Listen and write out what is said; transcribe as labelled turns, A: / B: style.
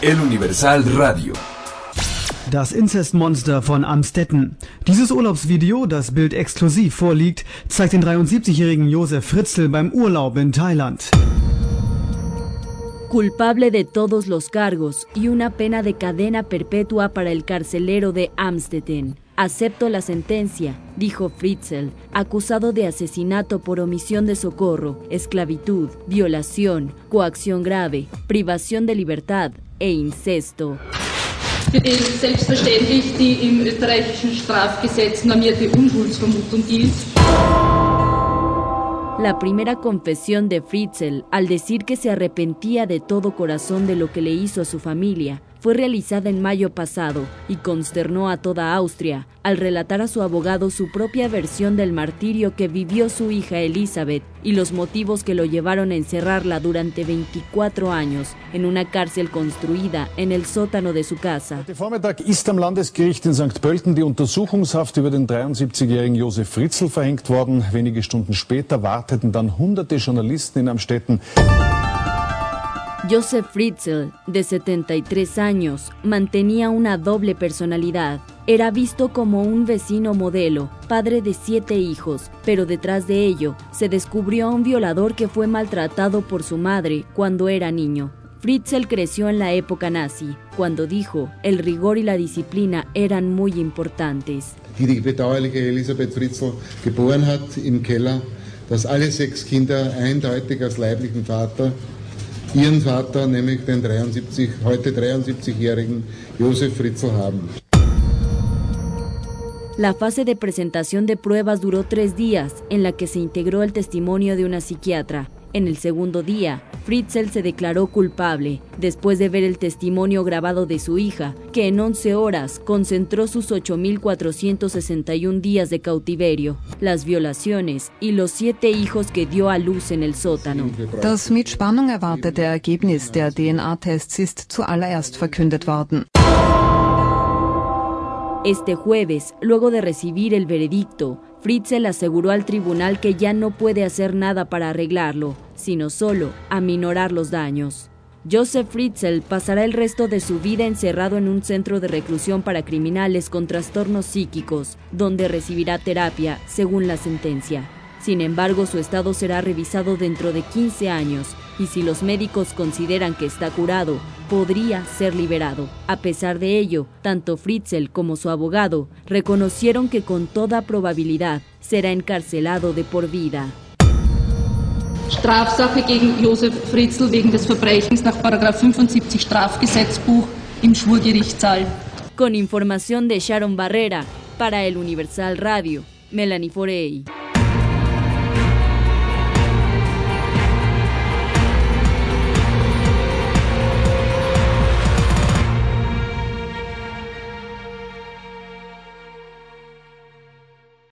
A: El Universal Radio.
B: Das Inzestmonster von Amstetten. Dieses Urlaubsvideo, das Bild exklusiv vorliegt, zeigt den 73-jährigen Josef Fritzl beim Urlaub in Thailand.
C: Culpable de todos los cargos y una pena de cadena perpetua para el carcelero de Amstetten. Acepto la sentencia, dijo Fritzl, acusado de asesinato por omisión de socorro, esclavitud, violación, coacción grave, privación de libertad e incesto.
D: ist selbstverständlich die im österreichischen Strafgesetz normierte Unschuldsvermutung gilt.
C: La primera confesión de Fritzl, al decir que se arrepentía de todo corazón de lo que le hizo a su familia, fue realizada en mayo pasado y consternó a toda Austria al relatar a su abogado su propia versión del martirio que vivió su hija Elizabeth y los motivos que lo llevaron a encerrarla durante 24 años en una cárcel construida en el sótano de su casa.
E: Heute Vormittag ist am Landesgericht in St. Pölten die Untersuchungshaft über den 73-jährigen Josef Fritzl verhängt worden. Wenige Stunden später warteten dann hunderte Journalisten in Amstetten.
C: Joseph Fritzl, de 73 años, mantenía una doble personalidad. Era visto como un vecino modelo, padre de siete hijos, pero detrás de ello se descubrió a un violador que fue maltratado por su madre cuando era niño. Fritzl creció en la época nazi, cuando dijo, el rigor y la disciplina eran muy importantes.
F: Elisabeth Fritzl geboren hat im Keller, dass alle sechs Kinder eindeutig als leiblichen Vater ihren Vater, nämlich den 73, heute 73-jährigen Josef Fritzl haben.
C: La fase de presentación de pruebas duró tres días, en la que se integró el testimonio de una psiquiatra. En el segundo día, Fritzl se declaró culpable, después de ver el testimonio grabado de su hija, que en 11 horas concentró sus 8.461 días de cautiverio, las violaciones y los siete hijos que dio a luz en el sótano.
G: Das mit Spannung erwartete Ergebnis der DNA-Tests ist zuallererst verkündet worden.
C: Este jueves, luego de recibir el veredicto, Fritzl aseguró al tribunal que ya no puede hacer nada para arreglarlo, sino solo aminorar los daños. Joseph Fritzl pasará el resto de su vida encerrado en un centro de reclusión para criminales con trastornos psíquicos, donde recibirá terapia, según la sentencia. Sin embargo, su estado será revisado dentro de 15 años y si los médicos consideran que está curado, podría ser liberado. A pesar de ello, tanto Fritzl como su abogado reconocieron que con toda probabilidad será encarcelado de por vida.
D: Strafsache gegen Josef Fritzl wegen des Verbrechens nach 75 Strafgesetzbuch im Schwurgerichtssaal.
C: Con información de Sharon Barrera para el Universal Radio, Melanie Forey.